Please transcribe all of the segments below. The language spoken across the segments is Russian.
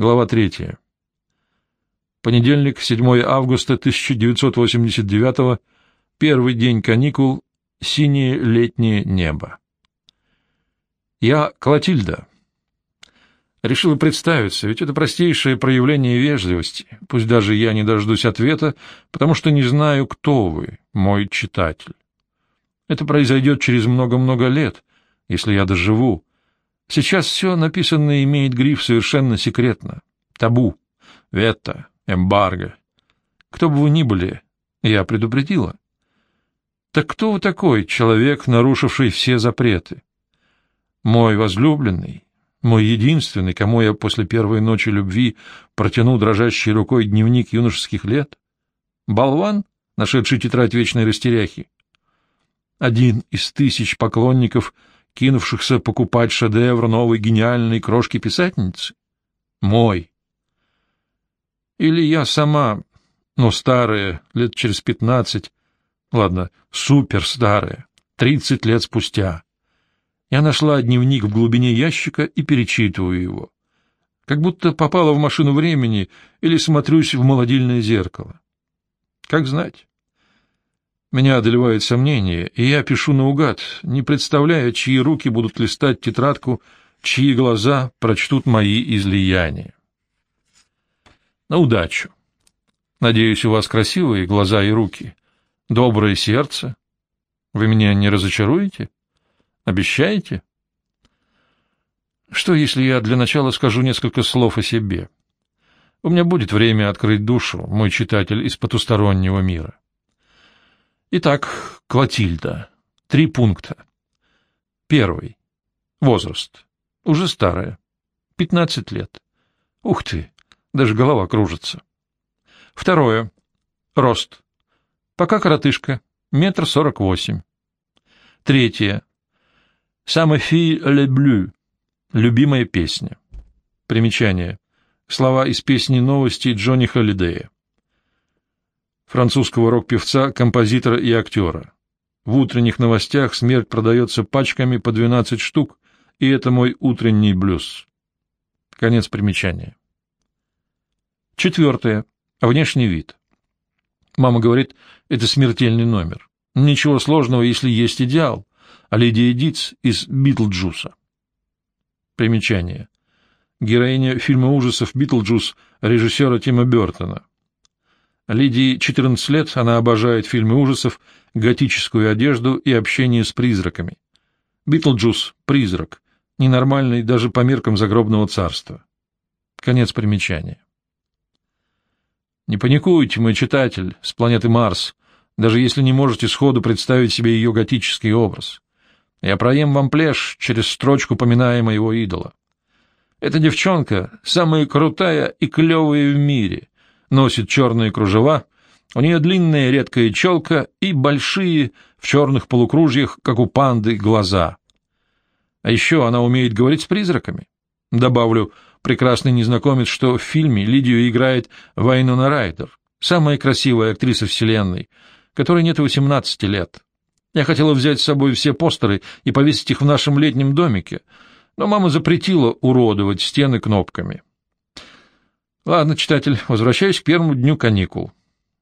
Глава третья. Понедельник, 7 августа 1989 первый день каникул, синее летнее небо. Я Клотильда. Решила представиться, ведь это простейшее проявление вежливости, пусть даже я не дождусь ответа, потому что не знаю, кто вы, мой читатель. Это произойдет через много-много лет, если я доживу. Сейчас все написанное имеет гриф совершенно секретно. Табу, вето, эмбарго. Кто бы вы ни были, я предупредила. Так кто вы такой, человек, нарушивший все запреты? Мой возлюбленный, мой единственный, кому я после первой ночи любви протяну дрожащей рукой дневник юношеских лет? Болван, нашедший тетрадь вечной растеряхи? Один из тысяч поклонников, кинувшихся покупать шедевр новой гениальной крошки-писательницы? Мой. Или я сама, но старая, лет через пятнадцать, ладно, суперстарая, тридцать лет спустя, я нашла дневник в глубине ящика и перечитываю его. Как будто попала в машину времени или смотрюсь в молодильное зеркало. Как знать. Меня одолевает сомнение, и я пишу наугад, не представляя, чьи руки будут листать тетрадку, чьи глаза прочтут мои излияния. На удачу. Надеюсь, у вас красивые глаза и руки, доброе сердце. Вы меня не разочаруете? — Обещаете? Что, если я для начала скажу несколько слов о себе? У меня будет время открыть душу, мой читатель из потустороннего мира. Итак, Клотильда. Три пункта. Первый. Возраст. Уже старая. Пятнадцать лет. Ух ты, даже голова кружится. Второе. Рост. Пока коротышка. Метр сорок восемь. Третье. Самофи ле блю. Любимая песня. Примечание. Слова из песни «Новости» Джонни Холидея. Французского рок-певца, композитора и актера. В утренних новостях смерть продается пачками по 12 штук, и это мой утренний блюз. Конец примечания. Четвертое. Внешний вид. Мама говорит, это смертельный номер. Ничего сложного, если есть идеал а Лидия Диц из «Битлджуса». Примечание. Героиня фильма ужасов «Битлджус» режиссера Тима Бертона. Лидии 14 лет, она обожает фильмы ужасов, готическую одежду и общение с призраками. Битлджус — призрак, ненормальный даже по меркам загробного царства. Конец примечания. Не паникуйте, мой читатель, с планеты Марс, даже если не можете сходу представить себе ее готический образ. Я проем вам плешь через строчку, поминая моего идола. Эта девчонка самая крутая и клевая в мире, носит черные кружева, у нее длинная редкая челка и большие в черных полукружьях, как у панды, глаза. А еще она умеет говорить с призраками. Добавлю, прекрасный незнакомец, что в фильме Лидию играет Вайнона Райдер, самая красивая актриса вселенной, которой нет 18 лет. Я хотела взять с собой все постеры и повесить их в нашем летнем домике, но мама запретила уродовать стены кнопками. Ладно, читатель, возвращаюсь к первому дню каникул.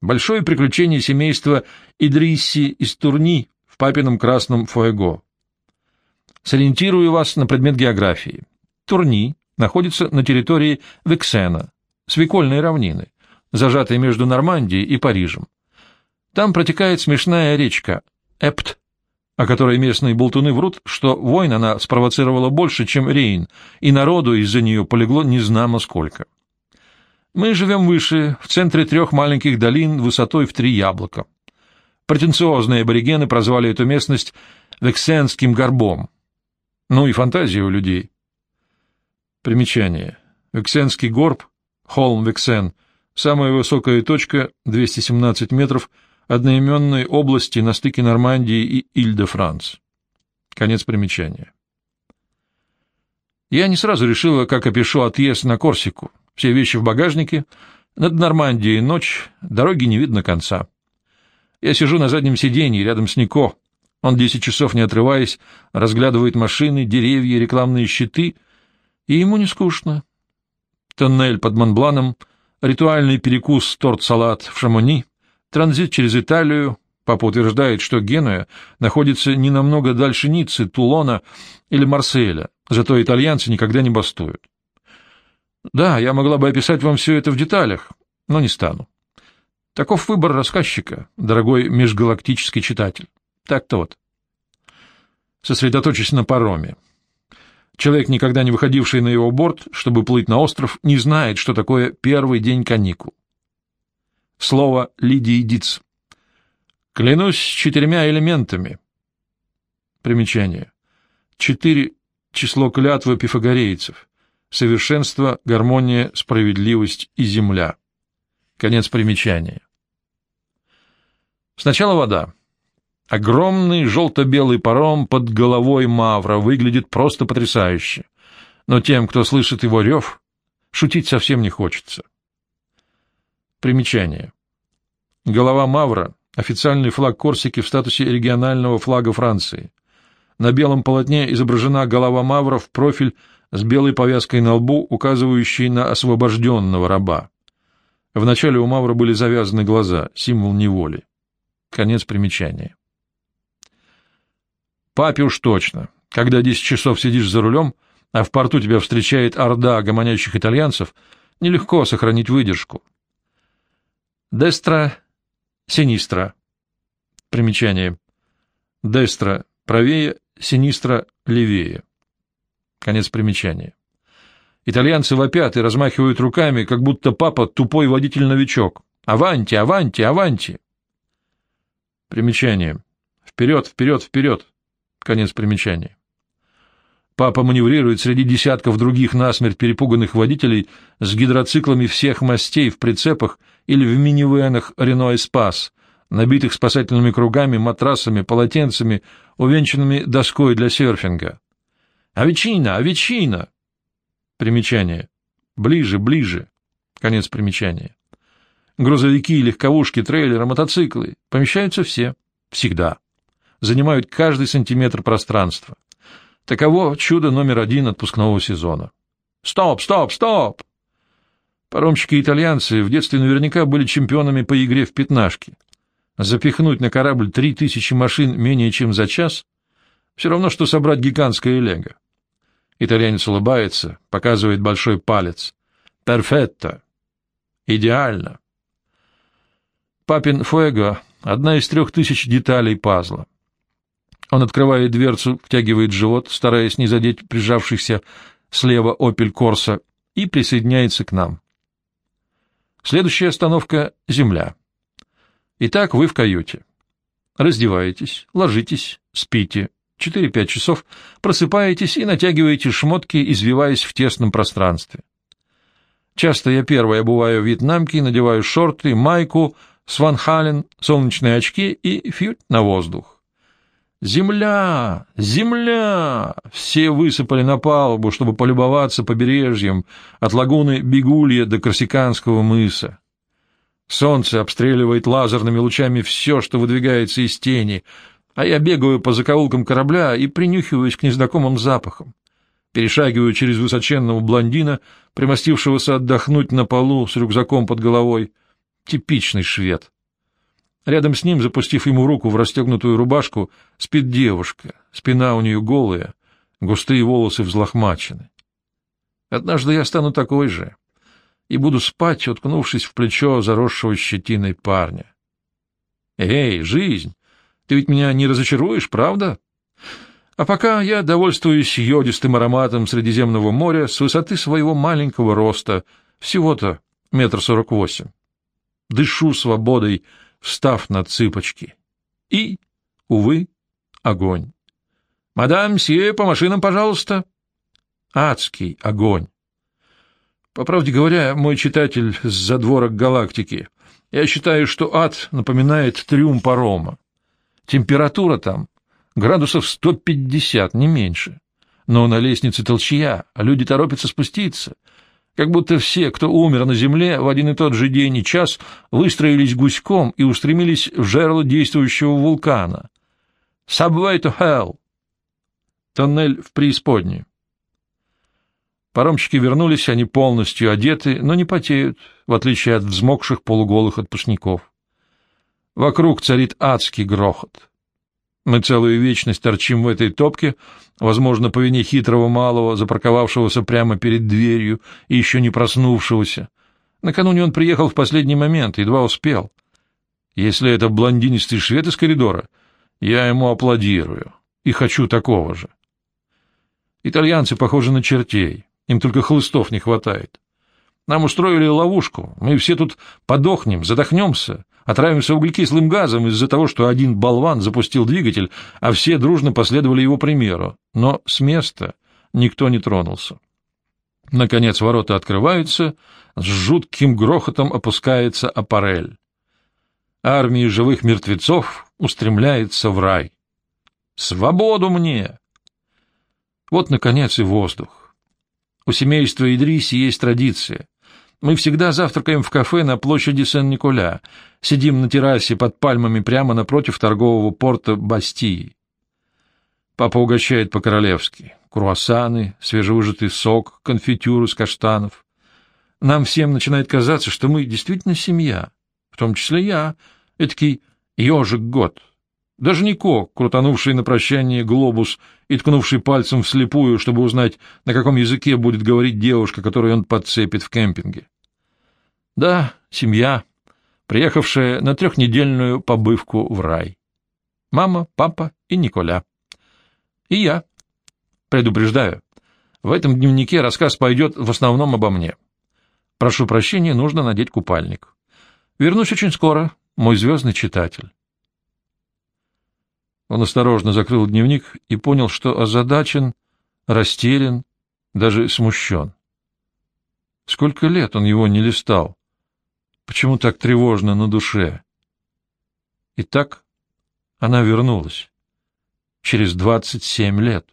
Большое приключение семейства Идрисси из Турни в папином красном фуэго. Сориентирую вас на предмет географии. Турни находится на территории Вексена, свекольной равнины, зажатой между Нормандией и Парижем. Там протекает смешная речка Эпт, о которой местные болтуны врут, что войн она спровоцировала больше, чем Рейн, и народу из-за нее полегло незнамо сколько. Мы живем выше, в центре трех маленьких долин высотой в три яблока. Претенциозные аборигены прозвали эту местность Вексенским горбом. Ну и фантазия у людей. Примечание. Вексенский горб, холм Вексен, самая высокая точка, 217 метров, одноименной области на стыке Нормандии и Иль-де-Франс. Конец примечания. Я не сразу решила, как опишу отъезд на Корсику. Все вещи в багажнике, над Нормандией ночь, дороги не видно конца. Я сижу на заднем сиденье рядом с Нико. Он десять часов не отрываясь, разглядывает машины, деревья, рекламные щиты, и ему не скучно. тоннель под Монбланом, ритуальный перекус торт-салат в Шамони, транзит через Италию, Папа утверждает, что Генуя находится не намного дальше Ниццы, Тулона или Марселя, зато итальянцы никогда не бастуют. Да, я могла бы описать вам все это в деталях, но не стану. Таков выбор рассказчика, дорогой межгалактический читатель. Так-то вот. Сосредоточься на пароме. Человек, никогда не выходивший на его борт, чтобы плыть на остров, не знает, что такое первый день каникул. Слово Лидии Диц. Клянусь четырьмя элементами. Примечание. Четыре — число клятвы пифагорейцев. Совершенство, гармония, справедливость и земля. Конец примечания. Сначала вода. Огромный желто-белый паром под головой Мавра выглядит просто потрясающе. Но тем, кто слышит его рев, шутить совсем не хочется. Примечание. Голова Мавра официальный флаг Корсики в статусе регионального флага Франции. На белом полотне изображена голова Мавра в профиль с белой повязкой на лбу, указывающей на освобожденного раба. Вначале у Мавра были завязаны глаза, символ неволи. Конец примечания. Папе уж точно. Когда десять часов сидишь за рулем, а в порту тебя встречает орда гомонящих итальянцев, нелегко сохранить выдержку. Дестра Синистра. Примечание. Дестра – правее, синистра – левее. Конец примечания. Итальянцы вопят и размахивают руками, как будто папа тупой водитель-новичок. «Аванти! Аванти! Аванти!» Примечание. «Вперед! Вперед! Вперед!» Конец примечания. Папа маневрирует среди десятков других насмерть перепуганных водителей с гидроциклами всех мастей в прицепах или в минивенах «Рено Спас», набитых спасательными кругами, матрасами, полотенцами, увенчанными доской для серфинга. «Авичина! Авичина!» Примечание. «Ближе, ближе!» Конец примечания. Грузовики, легковушки, трейлеры, мотоциклы помещаются все, всегда. Занимают каждый сантиметр пространства. Таково чудо номер один отпускного сезона. Стоп, стоп, стоп! Паромщики-итальянцы в детстве наверняка были чемпионами по игре в пятнашки. Запихнуть на корабль три тысячи машин менее чем за час — все равно, что собрать гигантское лего. Итальянец улыбается, показывает большой палец. «Перфетто!» «Идеально!» Папин Фуэго — одна из трех тысяч деталей пазла. Он открывает дверцу, втягивает живот, стараясь не задеть прижавшихся слева «Опель Корса», и присоединяется к нам. Следующая остановка — земля. Итак, вы в каюте. Раздеваетесь, ложитесь, спите. 4-5 часов просыпаетесь и натягиваете шмотки, извиваясь в тесном пространстве. Часто я первый обуваю вьетнамки, надеваю шорты, майку, сванхален, солнечные очки и фьють на воздух. «Земля! Земля!» Все высыпали на палубу, чтобы полюбоваться побережьем от лагуны Бегулья до Корсиканского мыса. Солнце обстреливает лазерными лучами все, что выдвигается из тени, а я бегаю по закоулкам корабля и принюхиваюсь к незнакомым запахам. Перешагиваю через высоченного блондина, примостившегося отдохнуть на полу с рюкзаком под головой. Типичный швед. Рядом с ним, запустив ему руку в расстегнутую рубашку, спит девушка, спина у нее голая, густые волосы взлохмачены. Однажды я стану такой же и буду спать, уткнувшись в плечо заросшего щетиной парня. Эй, жизнь, ты ведь меня не разочаруешь, правда? А пока я довольствуюсь йодистым ароматом Средиземного моря с высоты своего маленького роста, всего-то метр сорок восемь. Дышу свободой, встав на цыпочки. И, увы, огонь. «Мадам, сие по машинам, пожалуйста». Адский огонь. По правде говоря, мой читатель с задворок галактики, я считаю, что ад напоминает трюм парома. Температура там градусов 150, не меньше. Но на лестнице толчья, а люди торопятся спуститься — как будто все, кто умер на земле в один и тот же день и час, выстроились гуськом и устремились в жерло действующего вулкана. Subway to hell. Тоннель в преисподнюю. Паромщики вернулись, они полностью одеты, но не потеют, в отличие от взмокших полуголых отпускников. Вокруг царит адский грохот. Мы целую вечность торчим в этой топке, возможно, по вине хитрого малого, запарковавшегося прямо перед дверью и еще не проснувшегося. Накануне он приехал в последний момент, едва успел. Если это блондинистый швед из коридора, я ему аплодирую и хочу такого же. Итальянцы похожи на чертей, им только хлыстов не хватает. Нам устроили ловушку, мы все тут подохнем, задохнемся, отравимся углекислым газом из-за того, что один болван запустил двигатель, а все дружно последовали его примеру. Но с места никто не тронулся. Наконец ворота открываются, с жутким грохотом опускается аппарель. Армия живых мертвецов устремляется в рай. «Свободу мне!» Вот, наконец, и воздух. У семейства Идриси есть традиция. Мы всегда завтракаем в кафе на площади Сен-Николя, сидим на террасе под пальмами прямо напротив торгового порта Бастии. Папа угощает по-королевски. Круассаны, свежевыжатый сок, конфитюр из каштанов. Нам всем начинает казаться, что мы действительно семья, в том числе я, этакий ежик-год. Даже Нико, крутанувший на прощание глобус и ткнувший пальцем вслепую, чтобы узнать, на каком языке будет говорить девушка, которую он подцепит в кемпинге. Да, семья, приехавшая на трехнедельную побывку в рай. Мама, папа и Николя. И я. Предупреждаю, в этом дневнике рассказ пойдет в основном обо мне. Прошу прощения, нужно надеть купальник. Вернусь очень скоро, мой звездный читатель. Он осторожно закрыл дневник и понял, что озадачен, растерян, даже смущен. Сколько лет он его не листал? Почему так тревожно на душе? Итак, она вернулась. Через двадцать семь лет.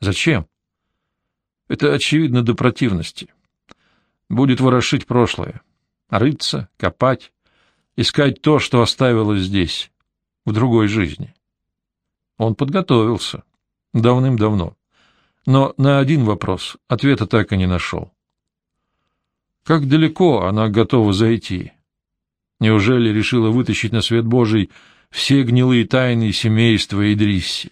Зачем? Это очевидно до противности. Будет ворошить прошлое, рыться, копать, искать то, что оставилось здесь, в другой жизни. Он подготовился. Давным-давно. Но на один вопрос ответа так и не нашел. Как далеко она готова зайти? Неужели решила вытащить на свет Божий все гнилые тайны семейства Идрисси?